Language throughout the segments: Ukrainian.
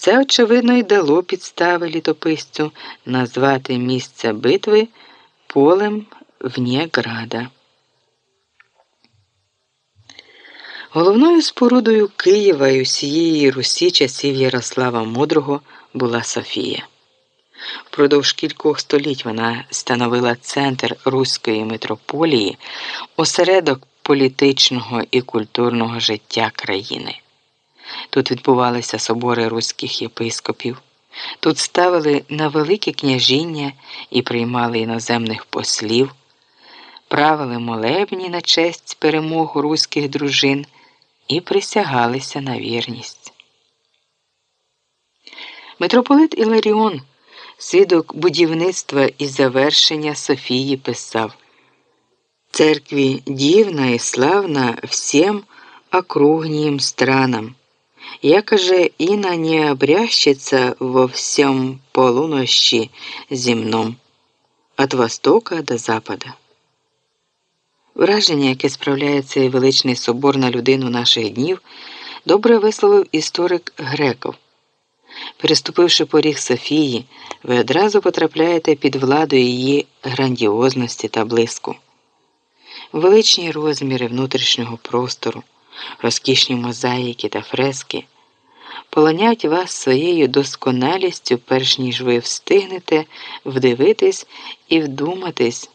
Це, очевидно, й дало підстави літописцю назвати місце битви полем вне града. Головною спорудою Києва і усієї Русі часів Ярослава Мудрого була Софія. Впродовж кількох століть вона становила центр Руської митрополії, осередок політичного і культурного життя країни. Тут відбувалися собори руських єпископів, тут ставили на велике княжіння і приймали іноземних послів, правили молебні на честь перемог руських дружин і присягалися на вірність. Митрополит Іларіон, свідок будівництва і завершення Софії, писав Церкві дівна і славна всім округнім странам. Яка же Іна не обрящется во полунощі земном, від востока до запада. Враження, яке справляє цей величний собор на людину наших днів, добре висловив історик Греков. Переступивши поріг Софії, ви одразу потрапляєте під владу її грандіозності та блиску. Величні розміри внутрішнього простору, розкішні мозаїки та фрески полонять вас своєю досконалістю, перш ніж ви встигнете вдивитись і вдуматись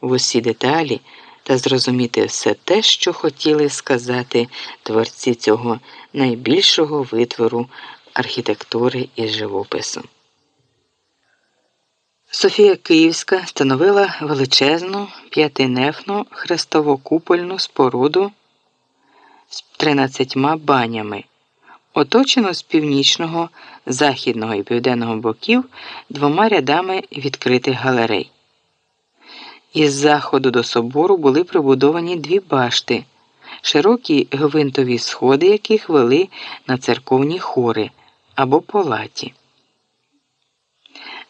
в усі деталі та зрозуміти все те, що хотіли сказати творці цього найбільшого витвору архітектури і живопису. Софія Київська становила величезну п'ятинефну хрестовокупольну споруду з тринадцятьма банями, оточену з північного, західного і південного боків двома рядами відкритих галерей. Із заходу до собору були прибудовані дві башти, широкі гвинтові сходи, яких вели на церковні хори або палаті.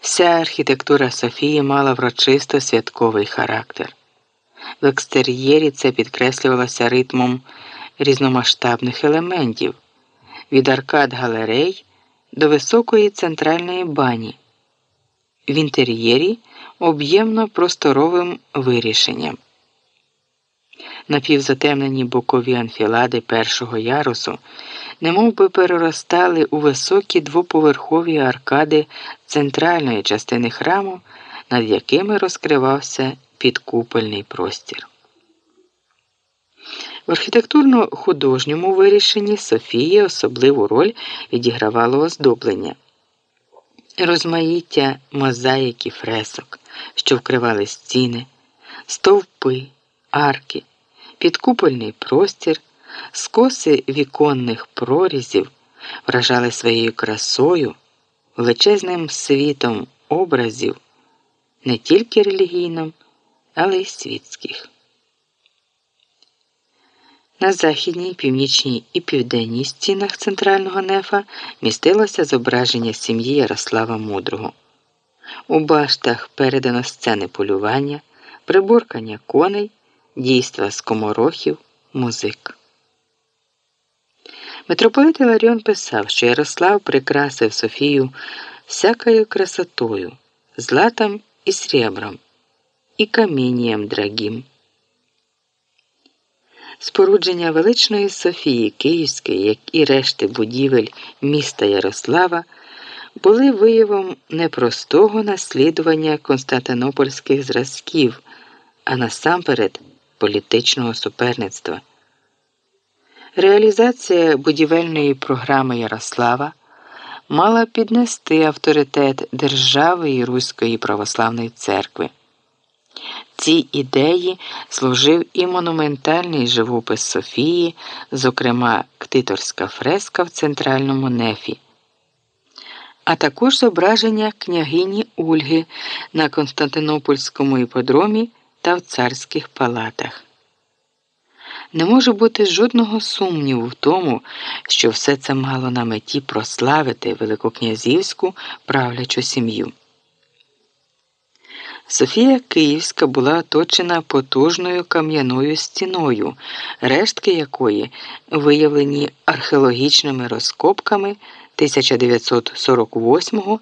Вся архітектура Софії мала врочисто святковий характер. В екстер'єрі це підкреслювалося ритмом різномасштабних елементів від аркад галерей до високої центральної бані. В інтер'єрі об'ємно просторовим вирішенням. Напівзатемнені бокові анфілади першого ярусу немов би переростали у високі двоповерхові аркади центральної частини храму, над якими розкривався підкупольний простір. В архітектурно-художньому вирішенні Софії особливу роль відігравало оздоблення розмаїття мозаїки фресок, що вкривали стіни, стовпи, арки, підкупольний простір, скоси віконних прорізів вражали своєю красою, величезним світом образів, не тільки релігійним, але й світських. На західній, північній і південній стінах центрального нефа містилося зображення сім'ї Ярослава Мудрого. У баштах передано сцени полювання, приборкання коней, дійства скоморохів, музик. Митрополит Іларіон писав, що Ярослав прикрасив Софію всякою красотою, златом і сребром, і камінням драгим. Спорудження величної Софії Київської, як і решти будівель міста Ярослава, були виявом непростого наслідування константинопольських зразків, а насамперед політичного суперництва. Реалізація будівельної програми Ярослава мала піднести авторитет держави і Руської православної церкви. Цій ідеї служив і монументальний живопис Софії, зокрема ктиторська фреска в центральному нефі, а також зображення княгині Ольги на Константинопольському іподромі та в царських палатах. Не може бути жодного сумніву в тому, що все це мало на меті прославити великокнязівську правлячу сім'ю. Софія Київська була оточена потужною кам'яною стіною, рештки якої, виявлені археологічними розкопками, 1948